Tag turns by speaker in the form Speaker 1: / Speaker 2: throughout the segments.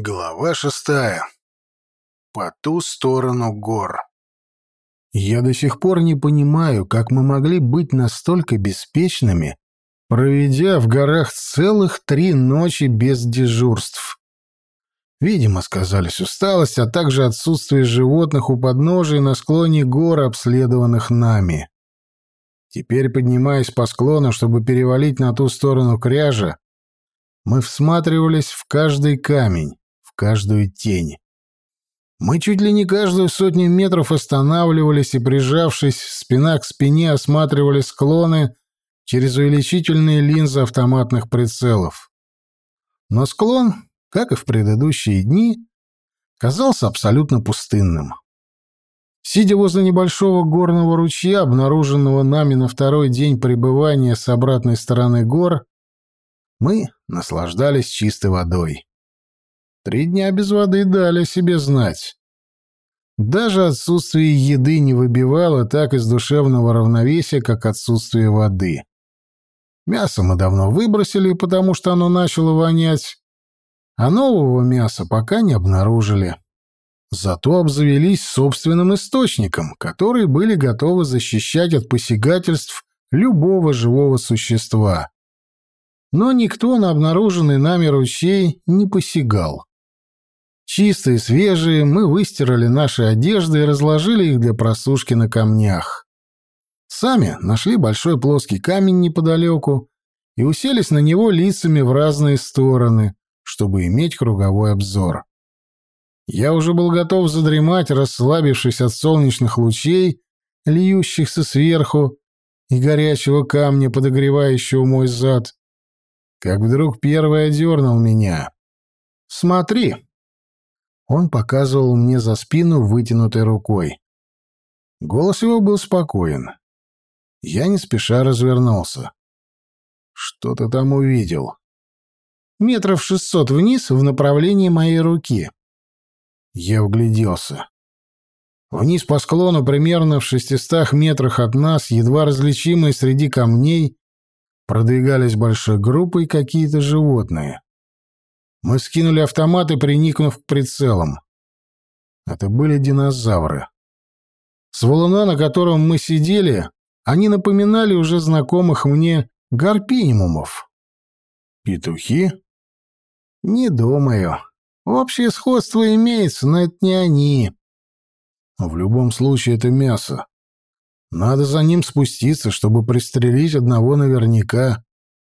Speaker 1: Глава шестая. По ту сторону гор. Я до сих пор не понимаю, как мы могли быть настолько беспечными, проведя в горах целых три ночи без дежурств. Видимо, сказались усталость, а также отсутствие животных у подножия на склоне гор, обследованных нами. Теперь, поднимаясь по склону, чтобы перевалить на ту сторону кряжа, мы всматривались в каждый камень, каждую тень. Мы чуть ли не каждую сотню метров останавливались и, прижавшись спина к спине, осматривали склоны через увеличительные линзы автоматных прицелов. Но склон, как и в предыдущие дни, казался абсолютно пустынным. Сидя возле небольшого горного ручья, обнаруженного нами на второй день пребывания с обратной стороны гор, мы наслаждались чистой водой. Три дня без воды дали себе знать. Даже отсутствие еды не выбивало так из душевного равновесия, как отсутствие воды. Мясо мы давно выбросили, потому что оно начало вонять, а нового мяса пока не обнаружили. Зато обзавелись собственным источником, которые были готовы защищать от посягательств любого живого существа. Но никто на обнаруженный нами ручей не посягал. Чистые, свежие, мы выстирали наши одежды и разложили их для просушки на камнях. Сами нашли большой плоский камень неподалеку и уселись на него лицами в разные стороны, чтобы иметь круговой обзор. Я уже был готов задремать, расслабившись от солнечных лучей, льющихся сверху, и горячего камня, подогревающего мой зад, как вдруг первый одернул меня. «Смотри!» Он показывал мне за спину вытянутой рукой. Голос его был спокоен. Я не спеша развернулся. Что ты там увидел? Метров шестьсот вниз в направлении моей руки. Я угляделся. Вниз по склону, примерно в шестистах метрах от нас, едва различимые среди камней, продвигались большой группой какие-то животные. Мы скинули автоматы, приникнув к прицелам. Это были динозавры. С валуна, на котором мы сидели, они напоминали уже знакомых мне гарпинимумов. Петухи? Не думаю. Общее сходство имеется, но это не они. В любом случае, это мясо. Надо за ним спуститься, чтобы пристрелить одного наверняка.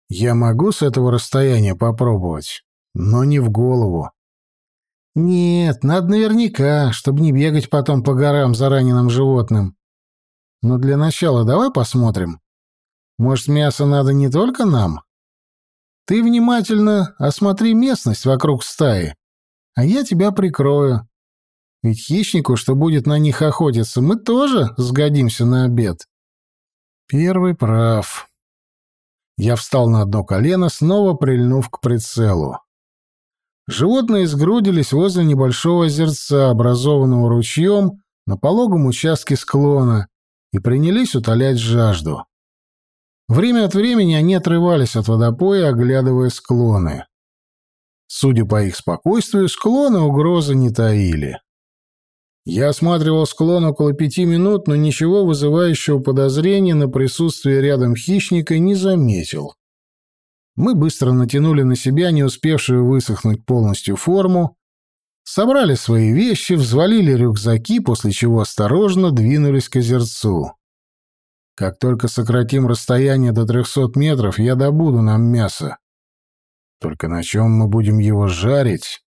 Speaker 1: Я могу с этого расстояния попробовать? Но не в голову. Нет, надо наверняка, чтобы не бегать потом по горам за раненым животным. Но для начала давай посмотрим. Может, мясо надо не только нам? Ты внимательно осмотри местность вокруг стаи, а я тебя прикрою. Ведь хищнику, что будет на них охотиться, мы тоже сгодимся на обед. Первый прав. Я встал на одно колено, снова прильнув к прицелу. Животные сгрудились возле небольшого озерца, образованного ручьем на пологом участке склона, и принялись утолять жажду. Время от времени они отрывались от водопоя, оглядывая склоны. Судя по их спокойствию, склоны угрозы не таили. Я осматривал склон около пяти минут, но ничего вызывающего подозрения на присутствие рядом хищника не заметил. Мы быстро натянули на себя не успевшую высохнуть полностью форму, собрали свои вещи, взвалили рюкзаки, после чего осторожно двинулись к озерцу. Как только сократим расстояние до трехсот метров, я добуду нам мясо. Только на чем мы будем его жарить?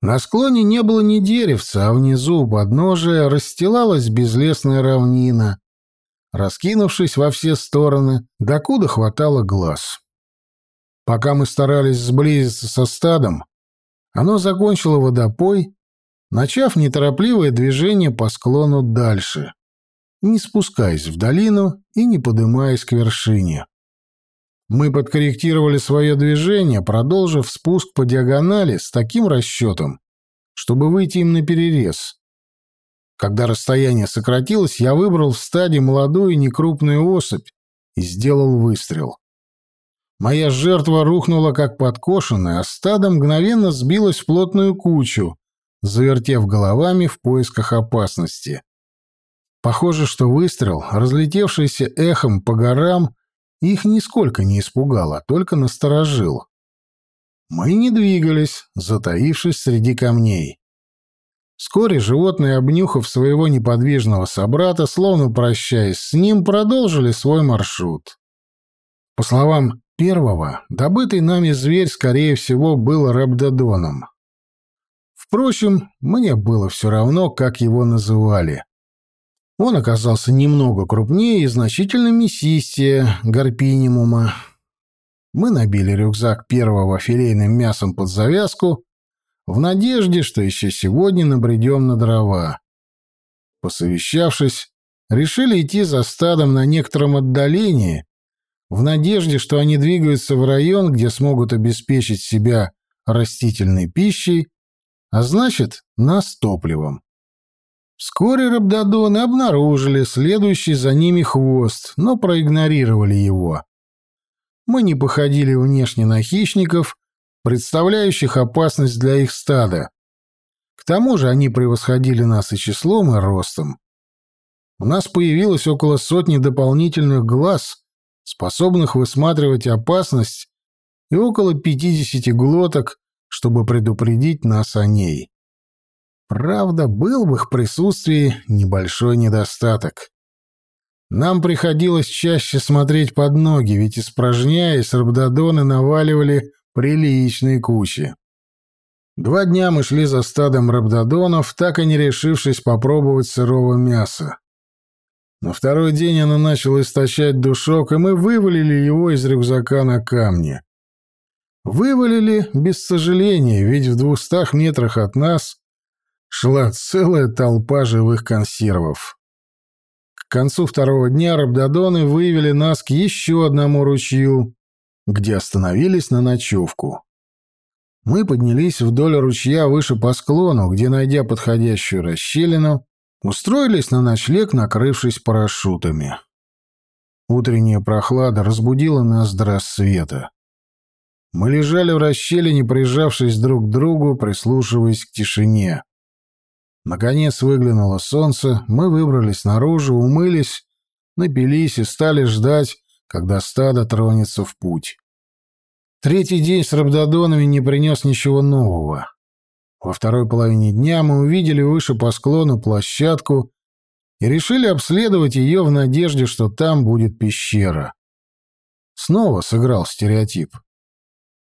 Speaker 1: На склоне не было ни деревца, а внизу у подножия расстилалась безлесная равнина, раскинувшись во все стороны, докуда хватало глаз. Пока мы старались сблизиться со стадом, оно закончило водопой, начав неторопливое движение по склону дальше, не спускаясь в долину и не поднимаясь к вершине. Мы подкорректировали свое движение, продолжив спуск по диагонали с таким расчетом, чтобы выйти им на перерез. Когда расстояние сократилось, я выбрал в стаде молодую некрупную особь и сделал выстрел. Моя жертва рухнула как подкошенная, а стадо мгновенно сбилось в плотную кучу, завертев головами в поисках опасности. Похоже, что выстрел, разлетевшийся эхом по горам, их нисколько не испугал, а только насторожил. Мы не двигались, затаившись среди камней. Вскоре животные, обнюхав своего неподвижного собрата, словно прощаясь с ним, продолжили свой маршрут. По словам первого, добытый нами зверь, скорее всего, был рабдодоном. Впрочем, мне было все равно, как его называли. Он оказался немного крупнее и значительно мясистее гарпинимума. Мы набили рюкзак первого филейным мясом под завязку в надежде, что еще сегодня набредем на дрова. Посовещавшись, решили идти за стадом на некотором отдалении, в надежде, что они двигаются в район, где смогут обеспечить себя растительной пищей, а значит, нас топливом. Вскоре рабдодоны обнаружили следующий за ними хвост, но проигнорировали его. Мы не походили внешне на хищников, представляющих опасность для их стада. К тому же они превосходили нас и числом, и ростом. У нас появилось около сотни дополнительных глаз, способных высматривать опасность, и около 50 глоток, чтобы предупредить нас о ней. Правда, был в их присутствии небольшой недостаток. Нам приходилось чаще смотреть под ноги, ведь испражняясь, рабдодоны наваливали приличные кучи. Два дня мы шли за стадом рабдодонов, так и не решившись попробовать сырого мяса. На второй день оно начало истощать душок, и мы вывалили его из рюкзака на камни. Вывалили без сожаления, ведь в двухстах метрах от нас шла целая толпа живых консервов. К концу второго дня рабдодоны вывели нас к еще одному ручью, где остановились на ночевку. Мы поднялись вдоль ручья выше по склону, где, найдя подходящую расщелину, устроились на ночлег, накрывшись парашютами. Утренняя прохлада разбудила нас до рассвета. Мы лежали в расщелине, прижавшись друг к другу, прислушиваясь к тишине. Наконец выглянуло солнце, мы выбрались наружу, умылись, напились и стали ждать, когда стадо тронется в путь. Третий день с рабдодонами не принес ничего нового. Во второй половине дня мы увидели выше по склону площадку и решили обследовать ее в надежде, что там будет пещера. Снова сыграл стереотип.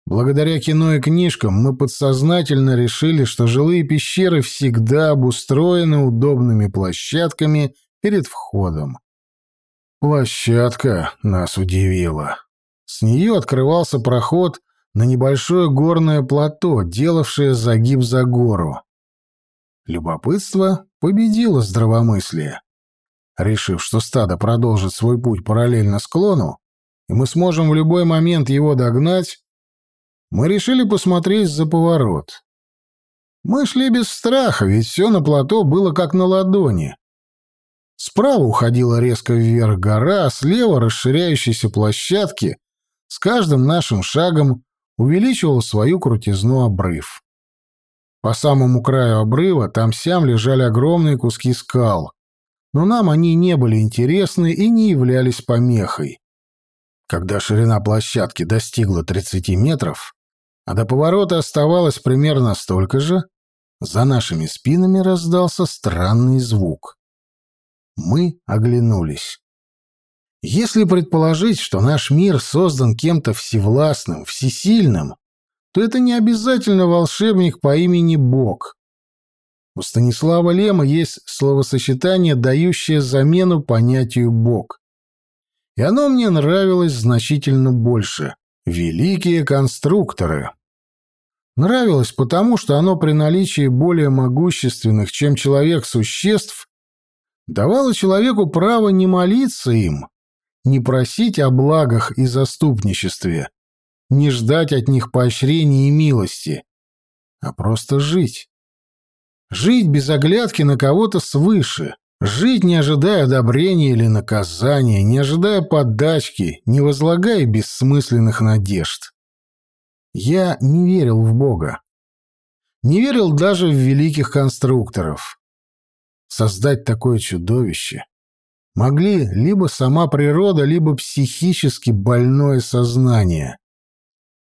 Speaker 1: Благодаря кино и книжкам мы подсознательно решили, что жилые пещеры всегда обустроены удобными площадками перед входом. Площадка нас удивила. С нее открывался проход на небольшое горное плато, делавшее загиб за гору. Любопытство победило здравомыслие. Решив, что стадо продолжит свой путь параллельно склону, и мы сможем в любой момент его догнать, мы решили посмотреть за поворот. Мы шли без страха, ведь все на плато было как на ладони. Справа уходила резко вверх гора, а слева расширяющиеся площадки с каждым нашим шагом увеличивал свою крутизну обрыв. По самому краю обрыва там-сям лежали огромные куски скал, но нам они не были интересны и не являлись помехой. Когда ширина площадки достигла 30 метров, а до поворота оставалось примерно столько же, за нашими спинами раздался странный звук. Мы оглянулись. Если предположить, что наш мир создан кем-то всевластным, всесильным, то это не обязательно волшебник по имени Бог. У Станислава Лема есть словосочетание, дающее замену понятию «бог». И оно мне нравилось значительно больше. «Великие конструкторы». Нравилось потому, что оно при наличии более могущественных, чем человек, существ давало человеку право не молиться им, не просить о благах и заступничестве, не ждать от них поощрения и милости, а просто жить. Жить без оглядки на кого-то свыше, Жить, не ожидая одобрения или наказания, не ожидая подачки, не возлагая бессмысленных надежд. Я не верил в Бога. Не верил даже в великих конструкторов. Создать такое чудовище могли либо сама природа, либо психически больное сознание.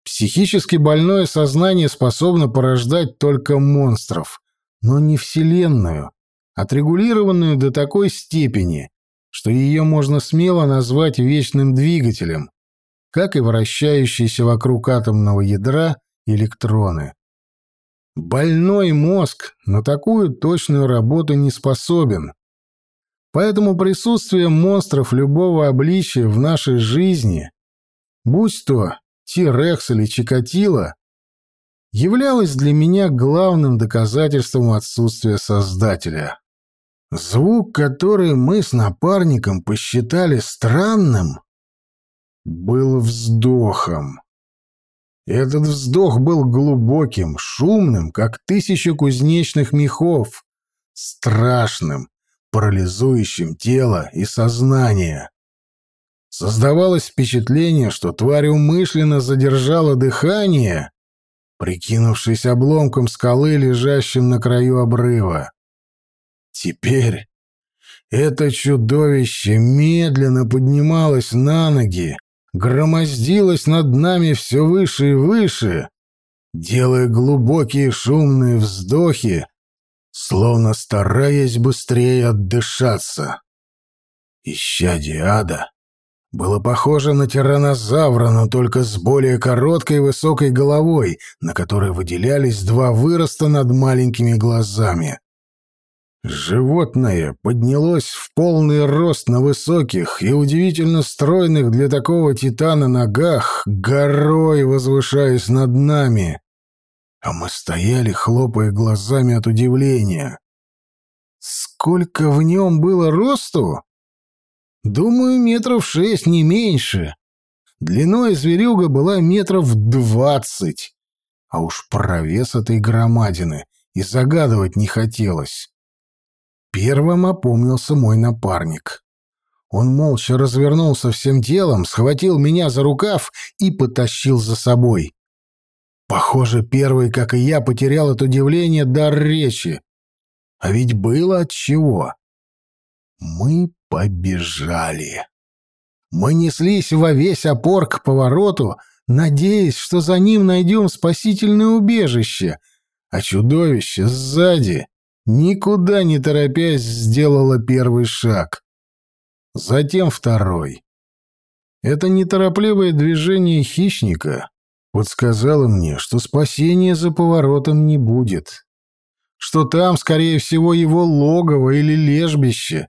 Speaker 1: Психически больное сознание способно порождать только монстров, но не Вселенную, отрегулированную до такой степени, что ее можно смело назвать вечным двигателем, как и вращающиеся вокруг атомного ядра электроны. Больной мозг на такую точную работу не способен. Поэтому присутствие монстров любого обличия в нашей жизни, будь то Ти-Рекс или Чикатило, являлось для меня главным доказательством отсутствия Создателя. Звук, который мы с напарником посчитали странным, был вздохом. Этот вздох был глубоким, шумным, как тысяча кузнечных мехов, страшным, парализующим тело и сознание. Создавалось впечатление, что тварь умышленно задержала дыхание, прикинувшись обломком скалы, лежащим на краю обрыва. Теперь это чудовище медленно поднималось на ноги, громоздилось над нами все выше и выше, делая глубокие шумные вздохи, словно стараясь быстрее отдышаться. Исчадие ада было похоже на тираннозавра, но только с более короткой высокой головой, на которой выделялись два выроста над маленькими глазами. Животное поднялось в полный рост на высоких и удивительно стройных для такого титана ногах, горой возвышаясь над нами. А мы стояли, хлопая глазами от удивления. Сколько в нем было росту? Думаю, метров шесть, не меньше. Длиной зверюга была метров двадцать. А уж про вес этой громадины и загадывать не хотелось. Первым опомнился мой напарник. Он молча развернулся всем телом, схватил меня за рукав и потащил за собой. Похоже, первый, как и я, потерял от удивления дар речи. А ведь было от чего. Мы побежали. Мы неслись во весь опор к повороту, надеясь, что за ним найдем спасительное убежище, а чудовище сзади никуда не торопясь сделала первый шаг. Затем второй. Это неторопливое движение хищника подсказало мне, что спасения за поворотом не будет. Что там, скорее всего, его логово или лежбище,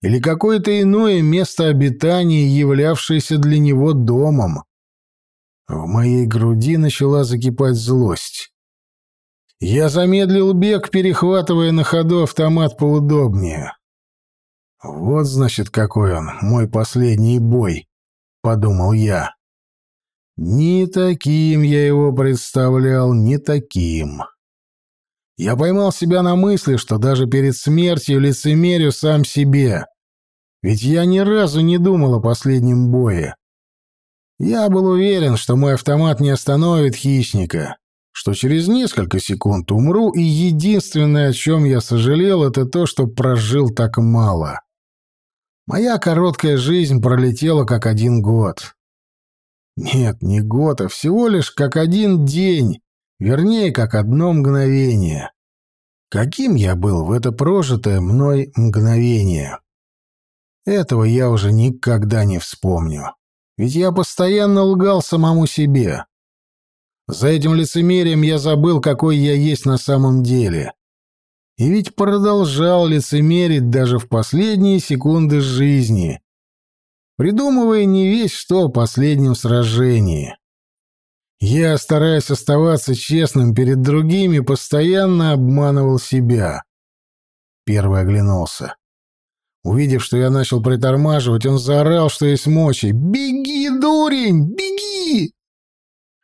Speaker 1: или какое-то иное место обитания, являвшееся для него домом. В моей груди начала закипать злость. Я замедлил бег, перехватывая на ходу автомат поудобнее. «Вот, значит, какой он, мой последний бой», — подумал я. Не таким я его представлял, не таким. Я поймал себя на мысли, что даже перед смертью лицемерю сам себе. Ведь я ни разу не думал о последнем бое. Я был уверен, что мой автомат не остановит хищника, что через несколько секунд умру, и единственное, о чем я сожалел, это то, что прожил так мало. Моя короткая жизнь пролетела как один год. Нет, не год, а всего лишь как один день, вернее, как одно мгновение. Каким я был в это прожитое мной мгновение? Этого я уже никогда не вспомню. Ведь я постоянно лгал самому себе. За этим лицемерием я забыл, какой я есть на самом деле. И ведь продолжал лицемерить даже в последние секунды жизни, придумывая не весь что о последнем сражении. Я, стараясь оставаться честным перед другими, постоянно обманывал себя. Первый оглянулся. Увидев, что я начал притормаживать, он заорал, что есть мочи. «Беги, дурень, беги!»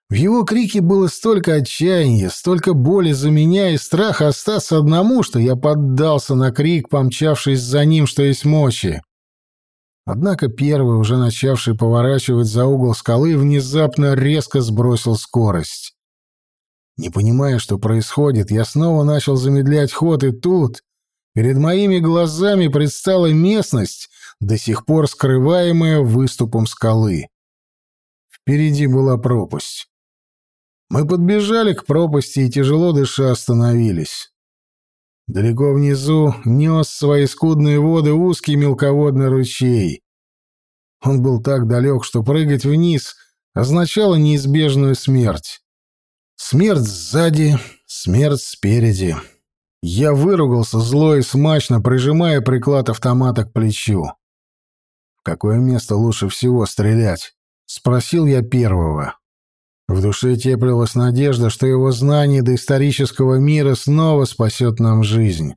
Speaker 1: В его крике было столько отчаяния, столько боли за меня и страха остаться одному, что я поддался на крик, помчавшись за ним, что есть мочи. Однако первый, уже начавший поворачивать за угол скалы, внезапно резко сбросил скорость. Не понимая, что происходит, я снова начал замедлять ход, и тут перед моими глазами предстала местность, до сих пор скрываемая выступом скалы. Впереди была пропасть. Мы подбежали к пропасти и, тяжело дыша, остановились. Далеко внизу нес свои скудные воды узкий мелководный ручей. Он был так далек, что прыгать вниз означало неизбежную смерть. Смерть сзади, смерть спереди. Я выругался зло и смачно, прижимая приклад автомата к плечу. «В какое место лучше всего стрелять?» — спросил я первого. В душе теплилась надежда, что его знание до исторического мира снова спасет нам жизнь.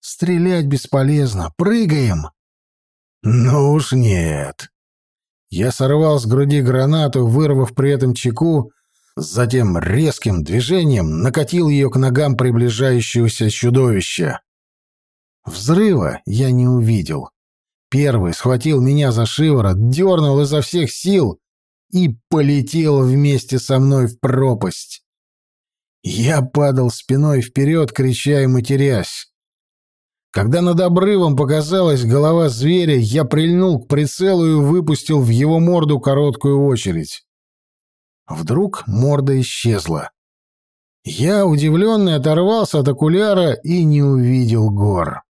Speaker 1: «Стрелять бесполезно. Прыгаем!» «Ну уж нет!» Я сорвал с груди гранату, вырвав при этом чеку, затем резким движением накатил ее к ногам приближающегося чудовища. Взрыва я не увидел. Первый схватил меня за шиворот, дернул изо всех сил и полетел вместе со мной в пропасть. Я падал спиной вперед, крича и матерясь. Когда над обрывом показалась голова зверя, я прильнул к прицелу и выпустил в его морду короткую очередь. Вдруг морда исчезла. Я, удивленный, оторвался от окуляра и не увидел гор.